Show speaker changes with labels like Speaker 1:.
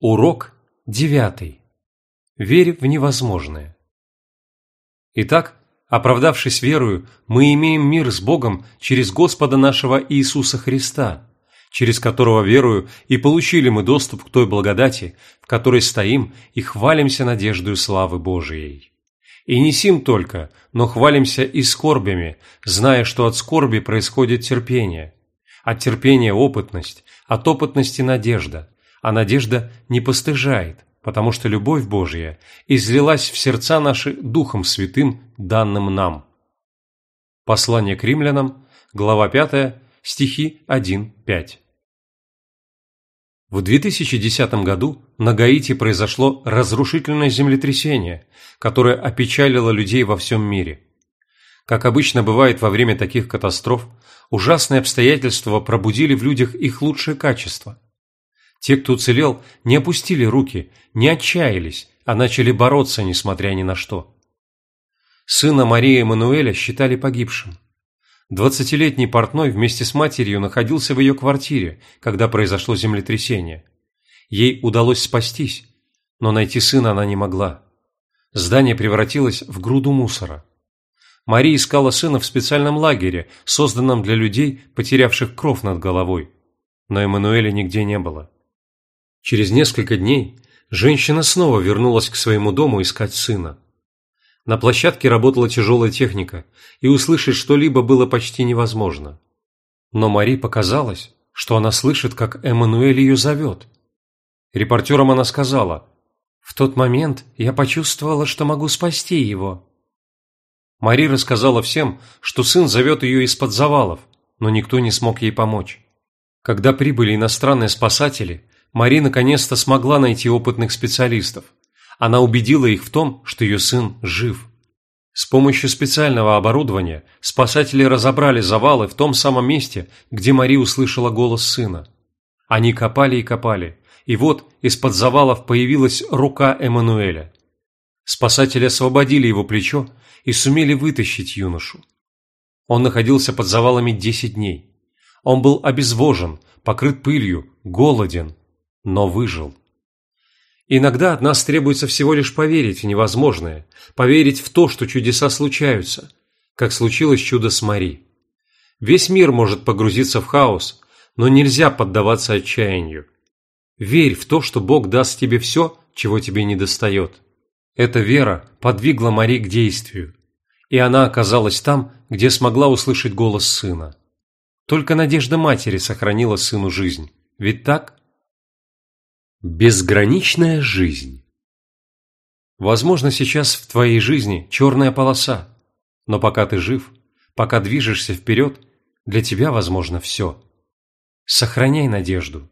Speaker 1: Урок девятый. Верь в невозможное. Итак, оправдавшись верою, мы имеем мир с Богом через Господа нашего Иисуса Христа, через которого верою и получили мы доступ к той благодати, в которой стоим и хвалимся надеждою славы Божией. И не сим только, но хвалимся и скорбями, зная, что от скорби происходит терпение, от терпения опытность, от опытности надежда – а надежда не постыжает, потому что любовь Божья излилась в сердца наши Духом Святым, данным нам. Послание к римлянам, глава 5, стихи 1-5. В 2010 году на Гаити произошло разрушительное землетрясение, которое опечалило людей во всем мире. Как обычно бывает во время таких катастроф, ужасные обстоятельства пробудили в людях их лучшие качества – те, кто уцелел, не опустили руки, не отчаялись, а начали бороться, несмотря ни на что. Сына Марии Эммануэля считали погибшим. Двадцатилетний портной вместе с матерью находился в ее квартире, когда произошло землетрясение. Ей удалось спастись, но найти сына она не могла. Здание превратилось в груду мусора. Мария искала сына в специальном лагере, созданном для людей, потерявших кров над головой. Но Эммануэля нигде не было. Через несколько дней женщина снова вернулась к своему дому искать сына. На площадке работала тяжелая техника, и услышать что-либо было почти невозможно. Но Мари показалось, что она слышит, как Эммануэль ее зовет. Репортерам она сказала, «В тот момент я почувствовала, что могу спасти его». Мари рассказала всем, что сын зовет ее из-под завалов, но никто не смог ей помочь. Когда прибыли иностранные спасатели, Мари наконец-то смогла найти опытных специалистов. Она убедила их в том, что ее сын жив. С помощью специального оборудования спасатели разобрали завалы в том самом месте, где Мари услышала голос сына. Они копали и копали, и вот из-под завалов появилась рука Эммануэля. Спасатели освободили его плечо и сумели вытащить юношу. Он находился под завалами десять дней. Он был обезвожен, покрыт пылью, голоден, но выжил. Иногда от нас требуется всего лишь поверить в невозможное, поверить в то, что чудеса случаются, как случилось чудо с Мари. Весь мир может погрузиться в хаос, но нельзя поддаваться отчаянию. Верь в то, что Бог даст тебе все, чего тебе не достает. Эта вера подвигла Мари к действию, и она оказалась там, где смогла услышать голос сына. Только надежда матери сохранила сыну жизнь. Ведь так? Безграничная жизнь Возможно, сейчас в твоей жизни черная полоса, но пока ты жив, пока движешься вперед, для тебя возможно все. Сохраняй надежду.